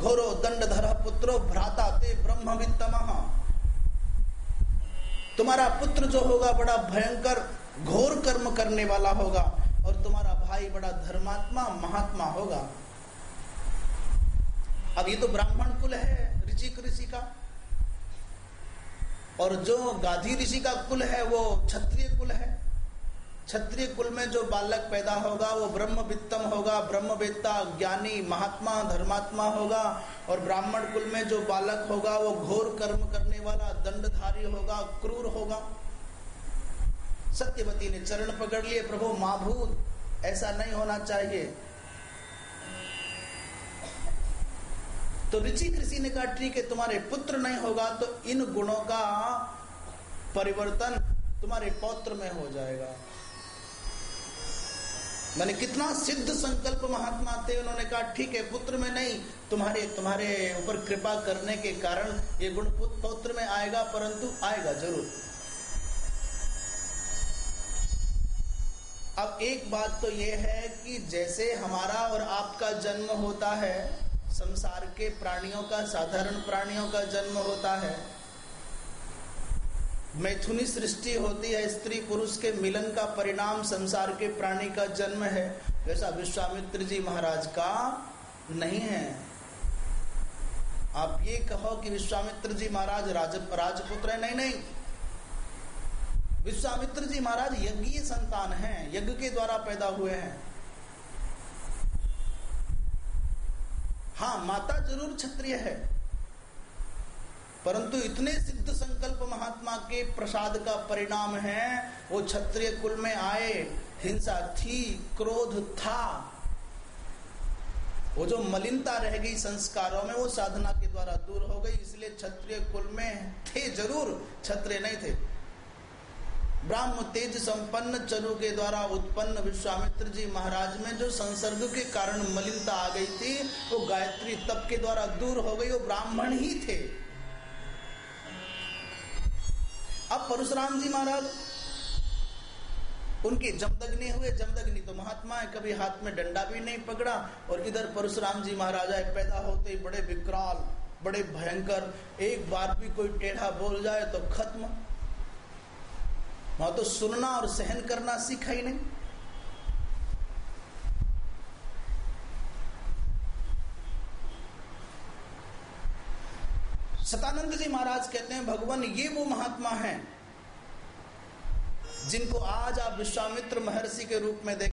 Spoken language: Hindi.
घोरो दंड धर पुत्रो, भ्राता ते ब्रह्म तुम्हारा पुत्र जो होगा, बड़ा भयंकर घोर कर्म करने वाला होगा, और तुम्हारा भाई बड़ा धर्मात्मा, महात्मा होगा। अब ये तो ब्राह्मण कुल है ऋषि ऋषि का। और जो गाधी ऋषि का कुल है, वो क्षत्रिय कुल है। क्षत्रिय कुल में जो बालक पैदा होगा, वो ब्रह्म वित्तम होगा ब्रह्म वेत्ता ज्ञानी, महात्मा, धर्मात्मा होगा, और ब्राह्मण कुल में जो बालक होगा, वो घोर कर्म करने वाला, दंडधारी होगा, क्रूर होगा। सत्यवती ने चरण पकड़ लिए, प्रभु माभूत ऐसा नहीं होना चाहिए। तो ऋषि ऋषि ने कहा, ठीक है, तुम्हारे पुत्र नहीं होगा तो इन गुणों का परिवर्तन तुम्हारे पौत्र में हो जाएगा। मैंने कितना सिद्ध संकल्प महात्मा थे, उन्होंने कहा, ठीक है, पुत्र में नहीं, तुम्हारे तुम्हारे ऊपर कृपा करने के कारण ये गुण पुत्र में आएगा, परंतु आएगा ज़रूर. अब एक बात तो ये है कि जैसे हमारा और आपका जन्म होता है, संसार के प्राणियों का, साधारण प्राणियों का जन्म होता है मैथुनी सृष्टि होती है, स्त्री पुरुष के मिलन का परिणाम संसार के प्राणी का जन्म है। वैसा विश्वामित्र जी महाराज का नहीं है। आप ये कहो कि विश्वामित्र जी महाराज राज, राजपुत्र है? नहीं नहीं। विश्वामित्र जी महाराज यज्ञीय संतान हैं, यज्ञ के द्वारा पैदा हुए हैं। हाँ माता ज़रूर क्षत्रिय है। परंतु इतने सिद्ध संकल्प महात्मा के प्रसाद का परिणाम है, वो क्षत्रिय कुल में आए, हिंसा थी, क्रोध था। वो जो मलिनता रह गई संस्कारों में, वो साधना के द्वारा दूर हो गई, इसलिए क्षत्रिय कुल में थे ज़रूर, क्षत्रिय नहीं थे। ब्राह्म तेज संपन्न चरु के द्वारा उत्पन्न विश्वामित्र जी महाराज में जो संसर्ग के कारण मलिनता आ गई थी, वो गायत्री तप के द्वारा दूर हो गई, वो ब्राह्मण ही थे। परशुराम जी महाराज। उनके जमदग्नि हुए, जमदग्नि तो महात्मा है, कभी हाथ में डंडा भी नहीं पकड़ा और इधर परशुराम जी महाराज आए, पैदा होते ही बड़े विकराल, बड़े भयंकर, एक बार भी कोई टेढ़ा बोल जाए तो खत्म। वहाँ तो सुनना और सहन करना सीखा ही नहीं। सतानंद जी महाराज कहते हैं, भगवान ये वो महात्मा हैं जिनको आज आप विश्वामित्र महर्षि के रूप में देख